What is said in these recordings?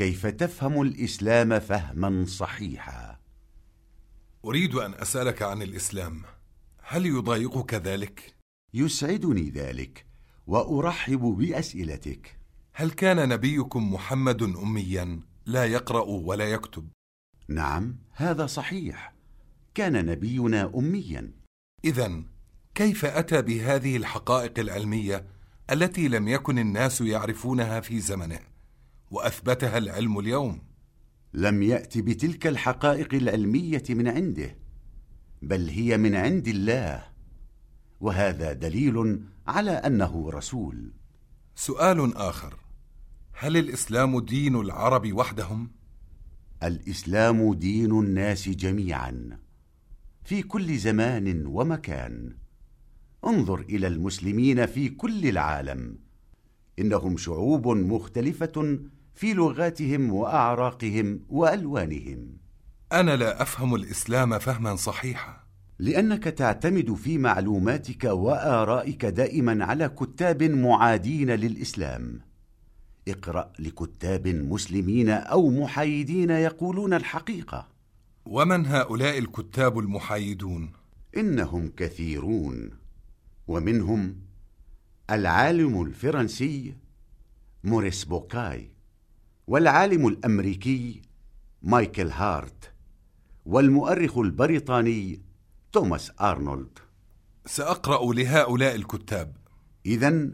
كيف تفهم الإسلام فهما صحيحا؟ أريد أن أسألك عن الإسلام. هل يضايقك ذلك؟ يسعدني ذلك وأرحب بأسئلتك. هل كان نبيكم محمد أميا؟ لا يقرأ ولا يكتب؟ نعم هذا صحيح. كان نبينا أميا. إذا كيف أتى بهذه الحقائق العلمية التي لم يكن الناس يعرفونها في زمنه؟ وأثبتها العلم اليوم؟ لم يأت بتلك الحقائق العلمية من عنده بل هي من عند الله وهذا دليل على أنه رسول سؤال آخر هل الإسلام دين العرب وحدهم؟ الإسلام دين الناس جميعا في كل زمان ومكان انظر إلى المسلمين في كل العالم إنهم شعوب مختلفة في لغاتهم وأعراقهم وألوانهم. أنا لا أفهم الإسلام فهما صحيحا. لأنك تعتمد في معلوماتك وآرائك دائما على كتاب معادين للإسلام. اقرأ لكتاب مسلمين أو محايدين يقولون الحقيقة. ومن هؤلاء الكتاب المحايدون؟ إنهم كثيرون. ومنهم العالم الفرنسي موريس بوكاي. والعالم الأمريكي مايكل هارت والمؤرخ البريطاني توماس آرنولد. سأقرأ لهؤلاء الكتاب. إذا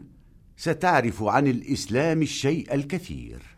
ستعرف عن الإسلام الشيء الكثير.